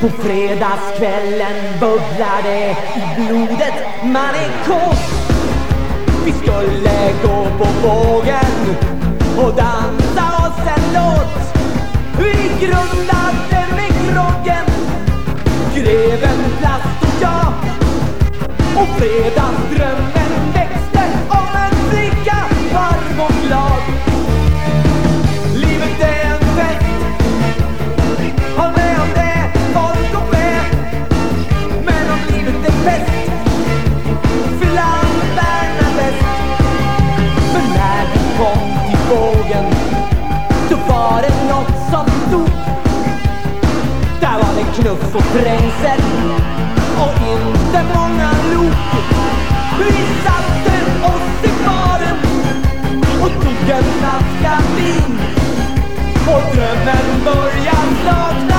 På fredagskvällen bubblar det i blodet, man är kåt Vi skulle gå på vågen och dansa oss en låt. Vi grundade med groggen, greven, plast och jag. Och fredagsdrömmen På trängsel Och inte många lok. Vi satte oss i baren Och tog en flaska vin. Och drömmen börjar sakna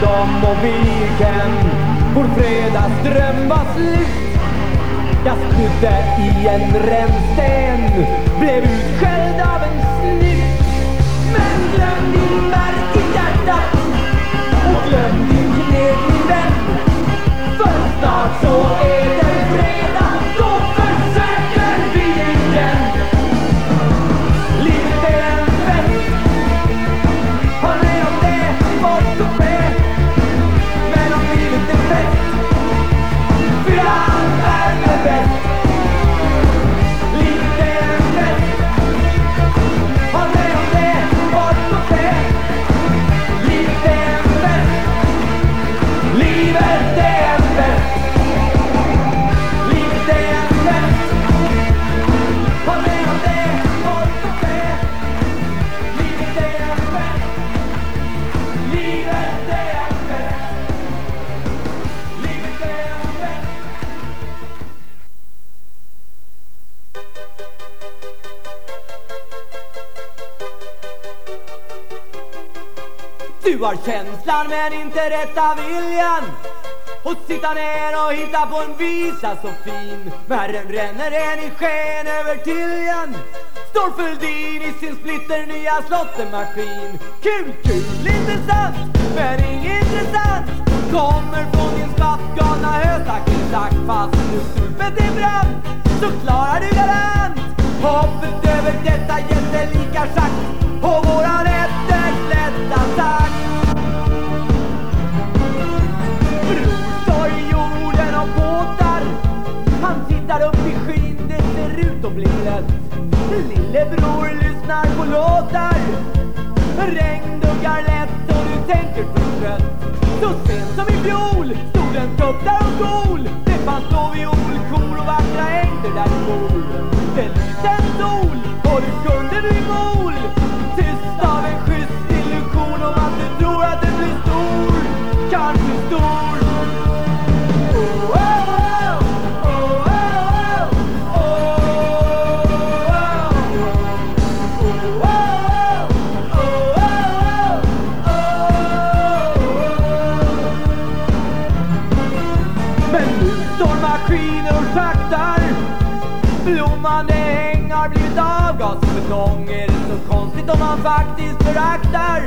stängde och vi Vår fredagsdröm var slut. Jag spydde i en rännsten Blev utskälld av en snut. Men glöm din värk i hjärtat Och glöm din knep, min vän. För snart så är det Du har känslan men inte rätta viljan. Och sitta ner och hitta på en visa så fin. Världen ränner en i sken över Tiljan Står Fälldin i sin splitter nya slottemaskin Kul, kul, intressant, men inget intressant. Kommer från din spattgalna hösack. Fast nu stupet är brant så klarar du galant Hoppet över detta jättelika schack. och våran blir ut Lillebror lyssnar på låtar. Regnduggar lätt och du tänker förtrött Så sent som i fjol stod en tupp där och gol Det fanns då violkor och vackra ängder där du bor. Det lyste en sol och du kunde bli mol Tyst av en schysst avgas och betong Är det så konstigt om man faktiskt föraktar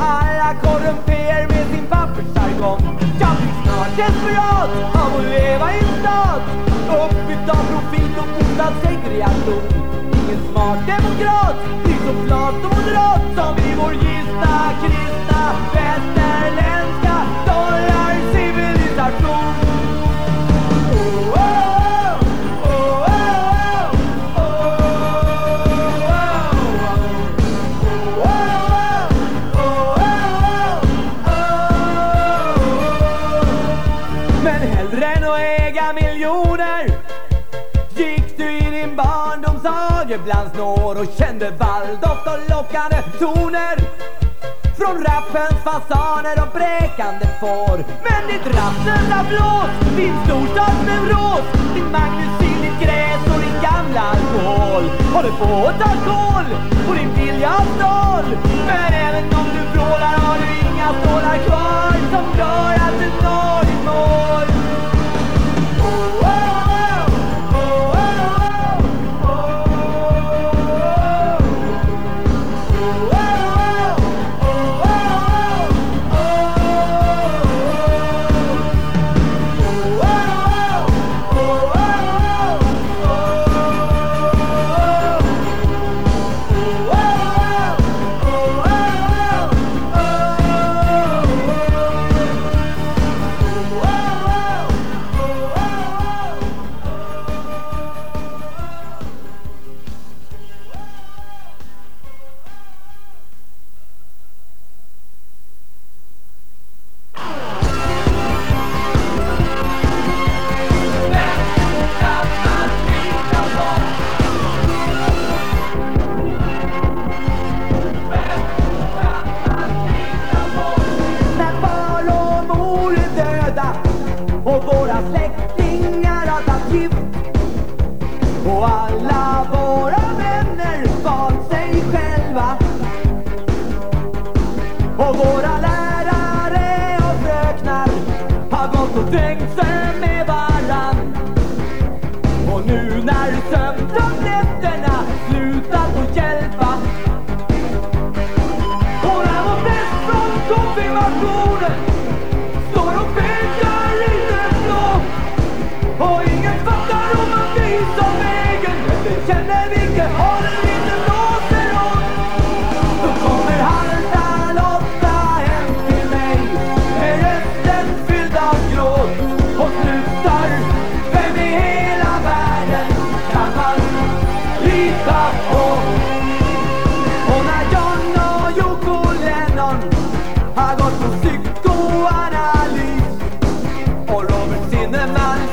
alla korrumper med sin pappersjargong. Jag blir snart desperat av att leva i en stad. Uppbyggd av profit och odlad segregation Ingen smart demokrat. Blir så flat och moderat som i vår gista, kristna, västerländska ibland snår och kände valldoft och lockande toner. Från rappens fasaner och bräkande får. Men ditt rastlösa blås, din storstadsneuros Din i ditt gräs och din gamla alkohol. Håller på att ta kål på din vilja stål? Men även om du vrålar har du inga stålar kvar Som gör att du når ditt mål.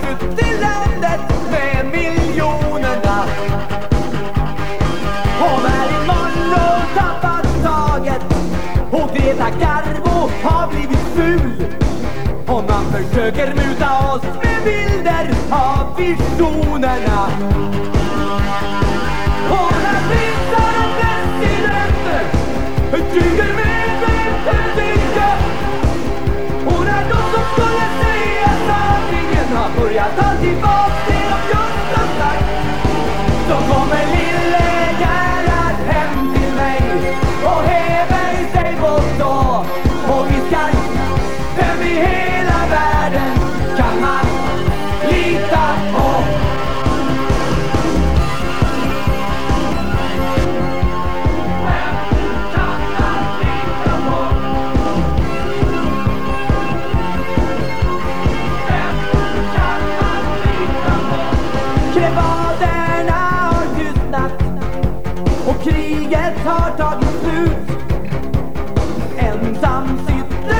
Ut i landet med miljonerna. Och Marilyn Monroe tappat taget. Och Greta Garbo har blivit ful. Och man försöker muta oss med bilder av visionerna. Sanningen har börjat ta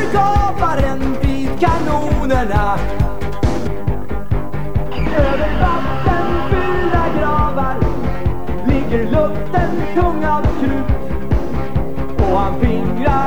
sitter kaparen vid kanonerna. Över vattenfyllda gravar ligger luften tung av krut. Och han fingrar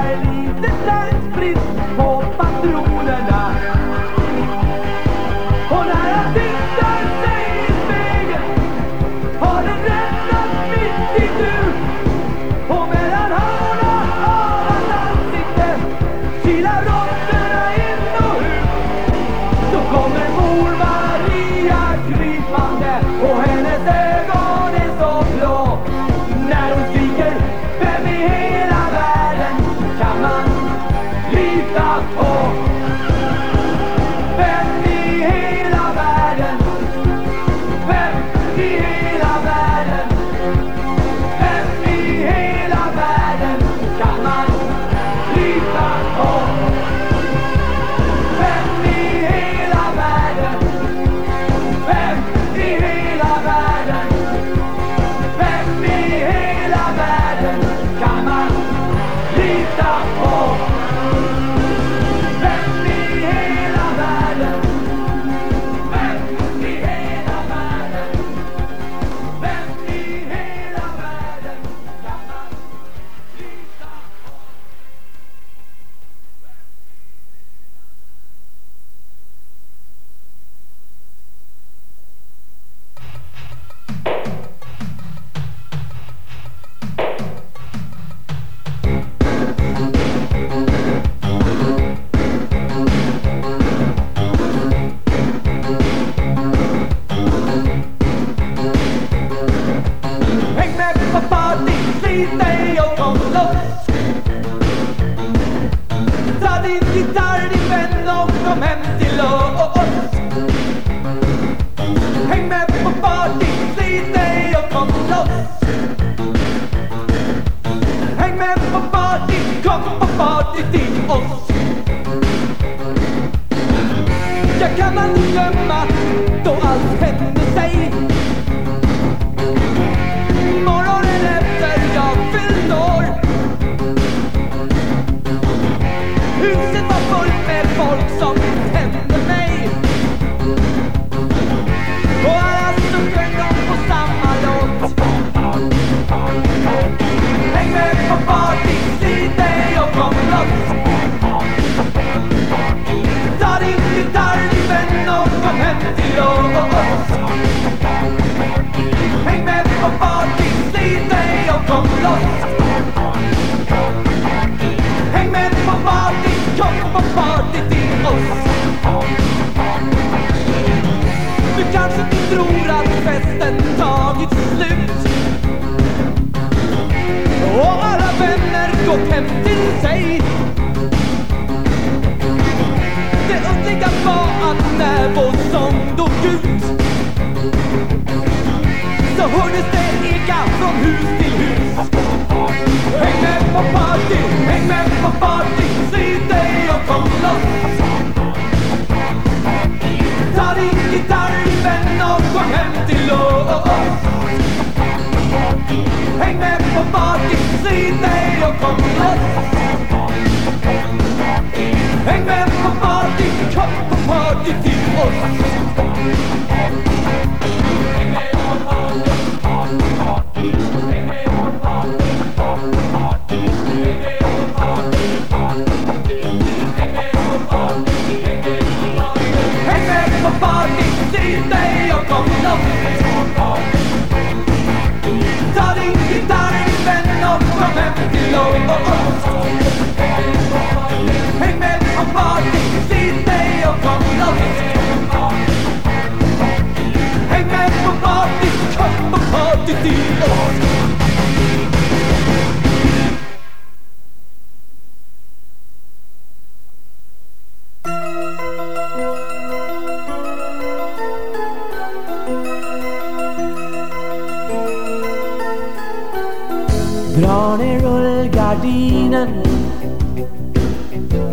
för gardinen.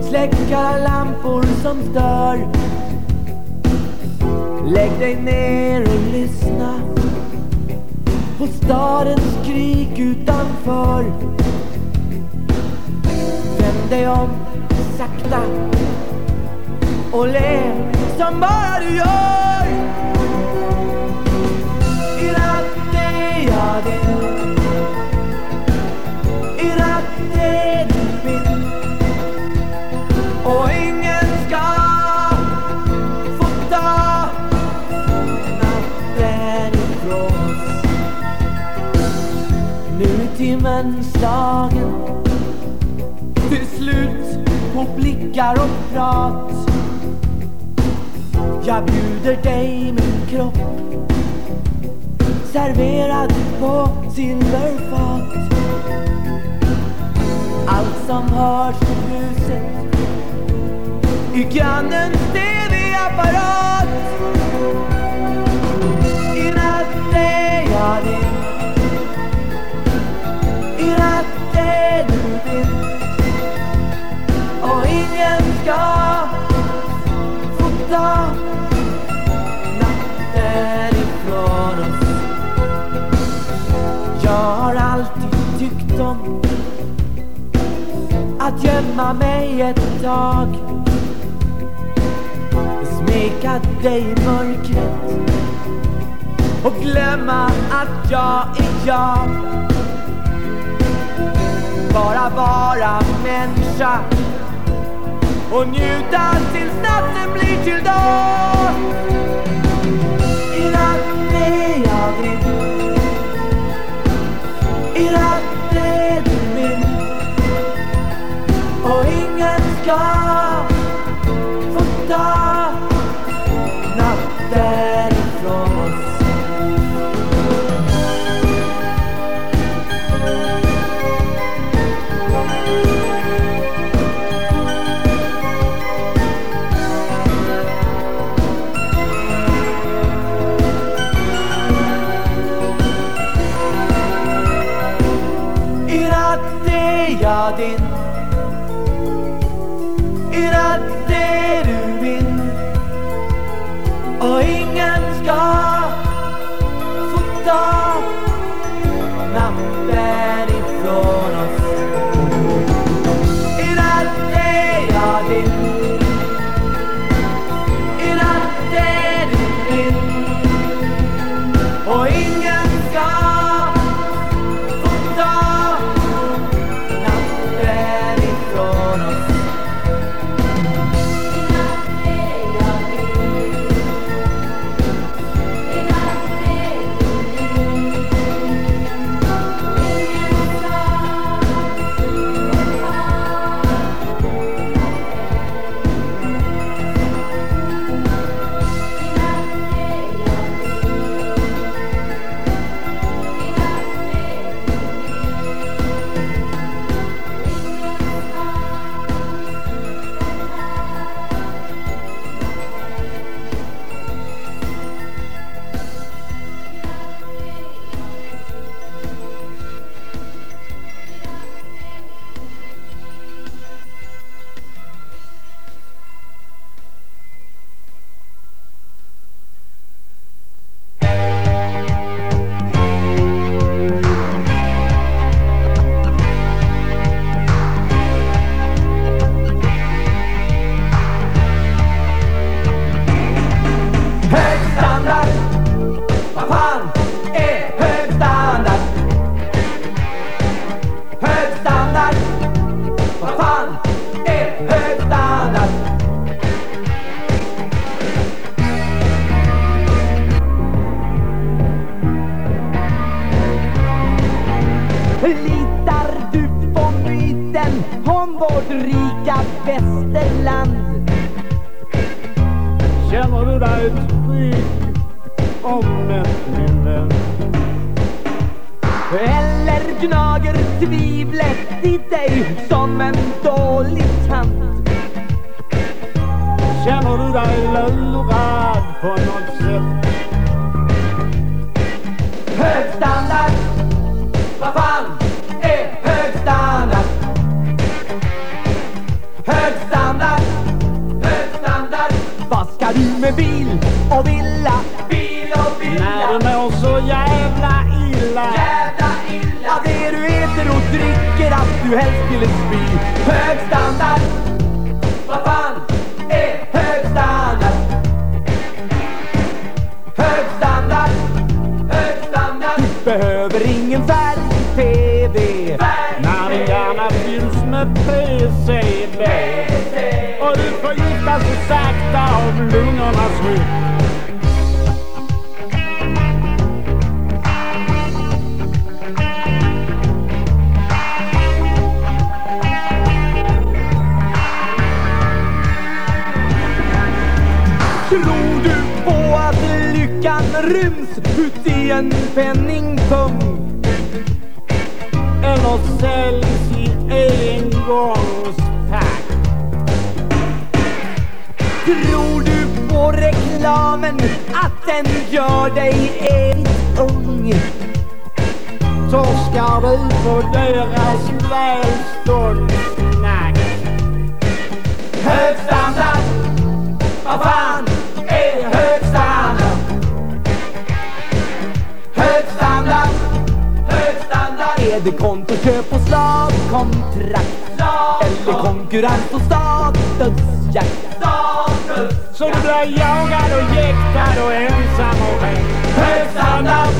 Släcka lampor som stör. Lägg dig ner och lyssna på stadens skrik utanför. Vänd dig om sakta och le som bara du gör. Dödens-dagen Det är slut på blickar och prat. Jag bjuder dig min kropp. Serverad på silverfat Allt som hörs i huset. I grannens TV-apparat att gömma mig ett tag. Smeka dig i mörkret och glömma att jag är jag. Bara vara människa och njuta tills natten blir till dag I natt är jag din. I natt ingen fota natten ifrån oss I natt är jag din tvivlet i dig som en dålig tant? Känner du dig lurad på något sätt? Hög standard, vad fan är hög standard? Hög standard, hög standard Vad ska du med bil och villa? Bil och När du mår så jävla illa Jävla illa Ja, det du äter och dricker att du helst ville spy. Hög standard, vad fan är hög standard? Hög standard, hög standard. Du behöver ingen färg-TV När din hjärna fylls med PCB Och du förgiftas så sakta av lungornas skydd ryms uti en penningpung? Eller säljs i engångspack. Tror du på reklamen? Att den gör dig evigt ung? Torskar du på deras välståndssnack? Hög standard, vad fan? Är det kontoköp och slavkontrakt? Eller konkurrens och statusjakt? Så du blir jagad och jäktad och ensam och rädd. Hög standard!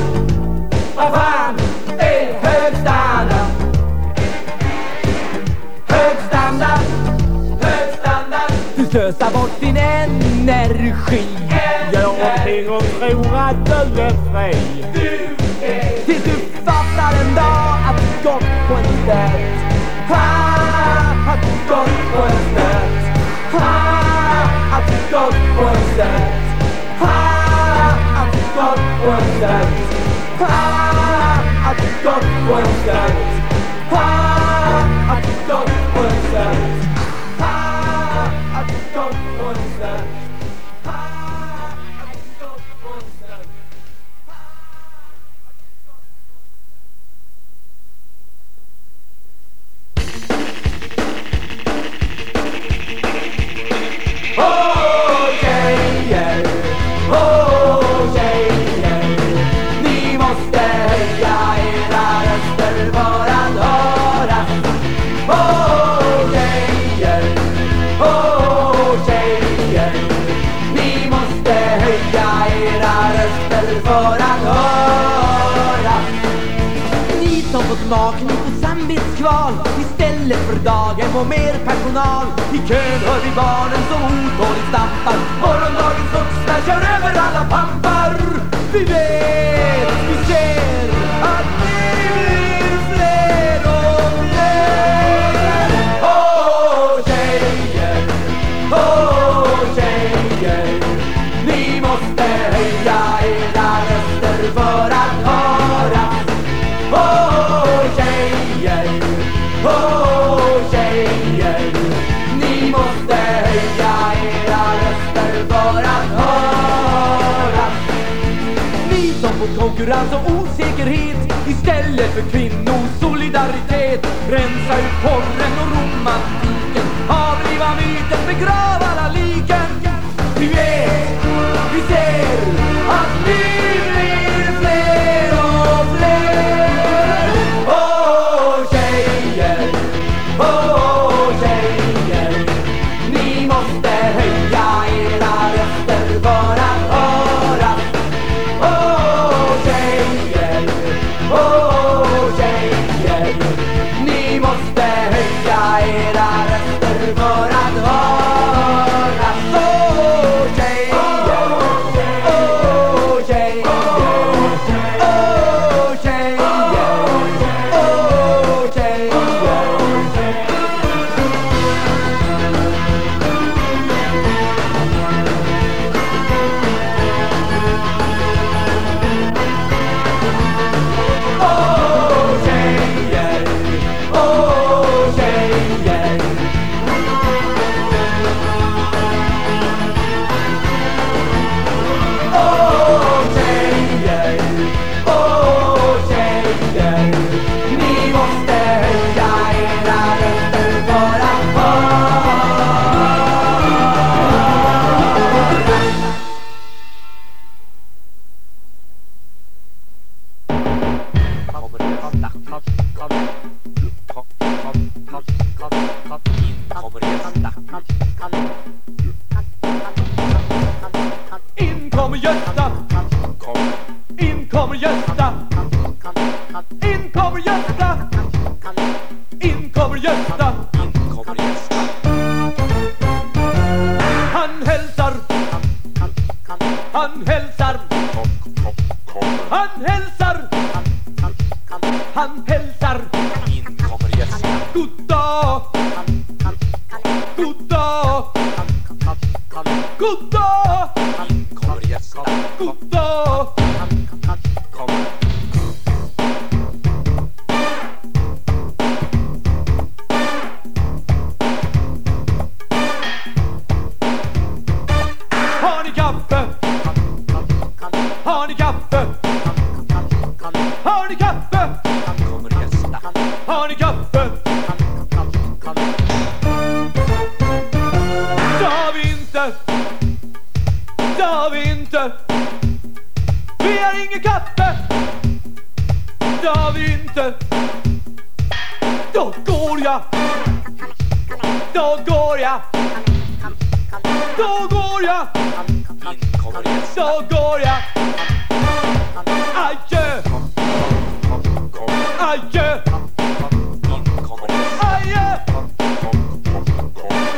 Vad fan är hög standard? Hög standard! Hög standard! Du slösar bort din energi. Gör någonting och tror att du är fri. Du är... Tills du that.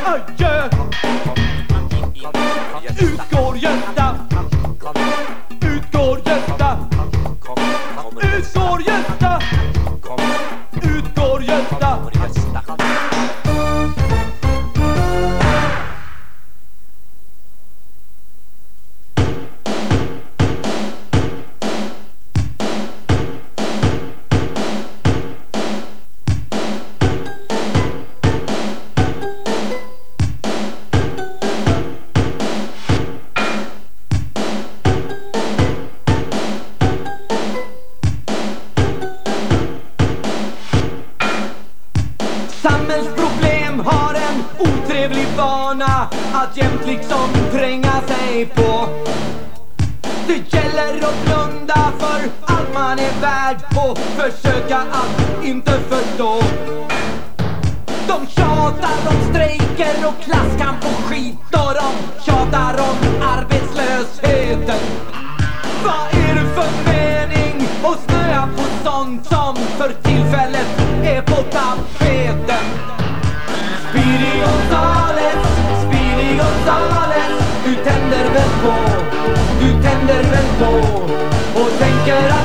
a yeah. för mening och snöa på sånt som för tillfället är på tapeten. Speedy Gonzales, Speedy Gonzales, du tänder väl på, du tänder väl på och tänker att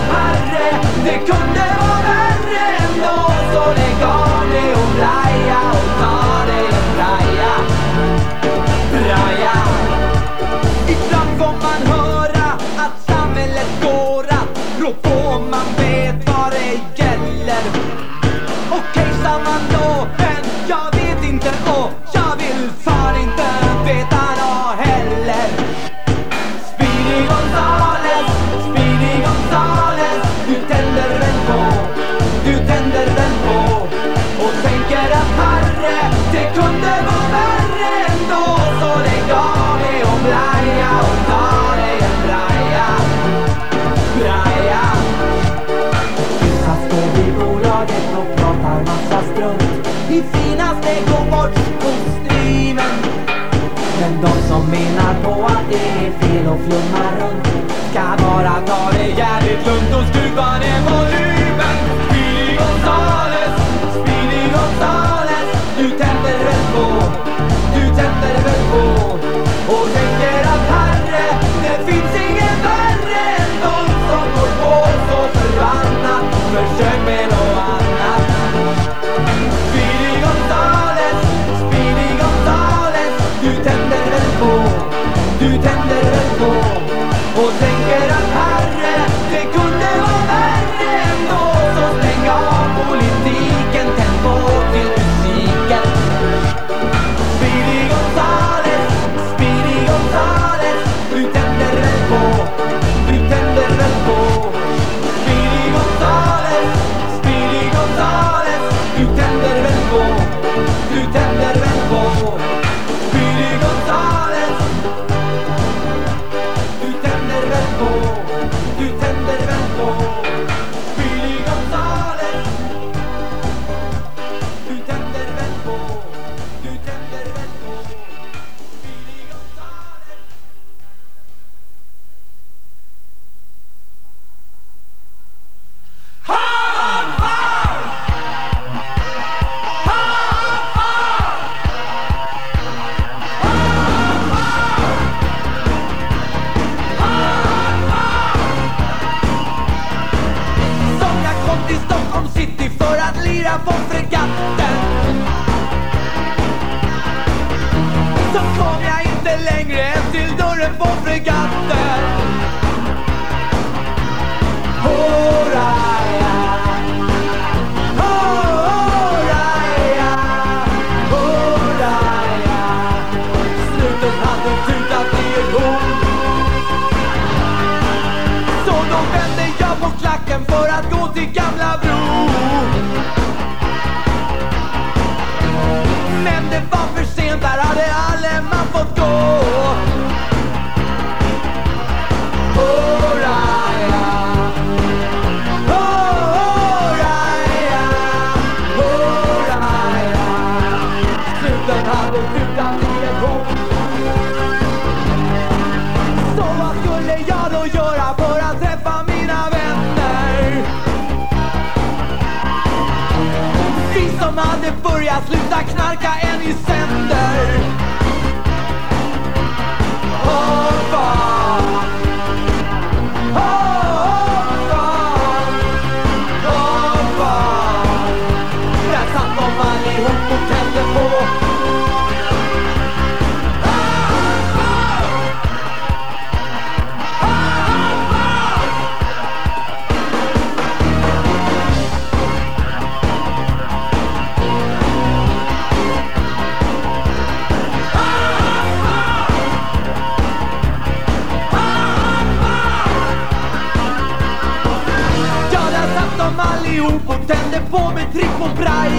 Men de som menar på att det är fel och flummar runt. Ska bara ta det jävligt lugnt och skruva ner volymen.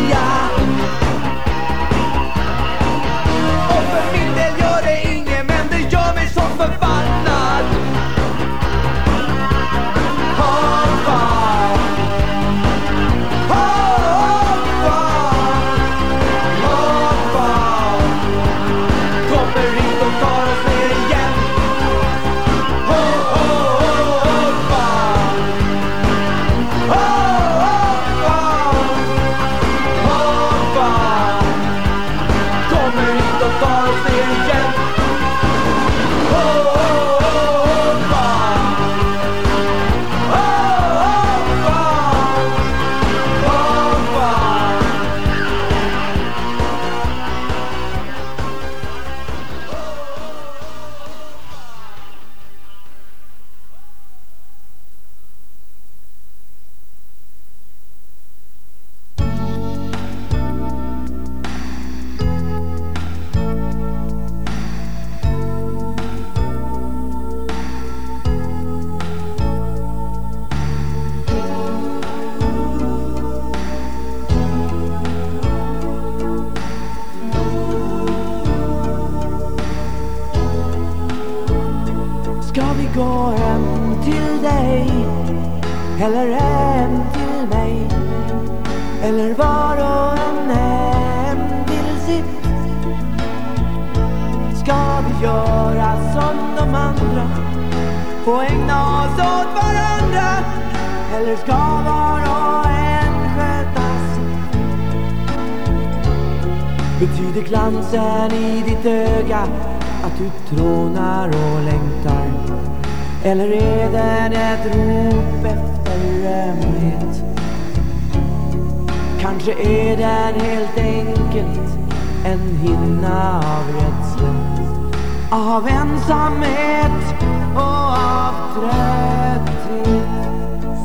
Och Eller hem till mig? Eller var och en hem till sitt? Ska vi göra som de andra? Få ägna oss åt varandra? Eller ska var och en sköta sitt? Betyder glansen i ditt öga att du trånar och längtar? Eller är den ett rop efter Eh, ömhet? Kanske är den helt enkelt en hinna av rädsla Av ensamhet och av trötthet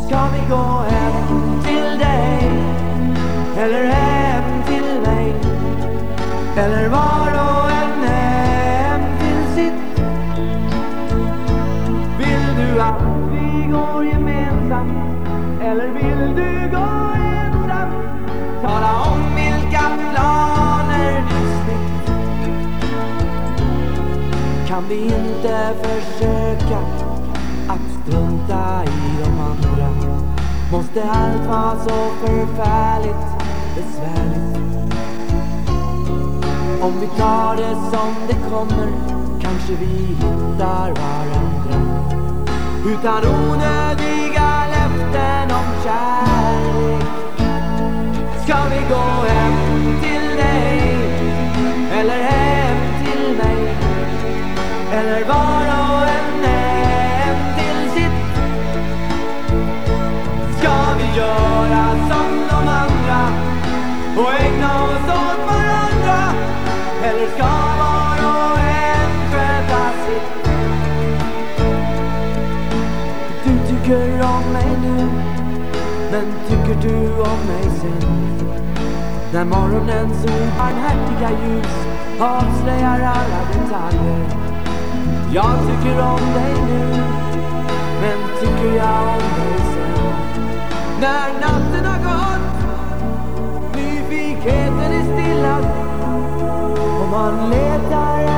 Ska vi gå hem till dig? Eller hem till mig? Eller var och en hem till sitt Vill du att vi går gemensamt? Eller vill du gå ensam? Tala om vilka planer du släckt Kan vi inte försöka att strunta i de andra? Måste allt vara så förfärligt besvärligt? Om vi tar det som det kommer kanske vi hittar varandra Utan onödiga löften kärlek Ska vi gå hem till dig Eller hem till mig? Eller var och en hem till sitt? Ska vi göra som de andra Och ägna oss åt om mig sen? När morgonens obarmhärtiga ljus avslöjar alla detaljer Jag tycker om dig nu Men tycker jag om dig sen? När natten har gått Nyfikenheten är stillad Och man letar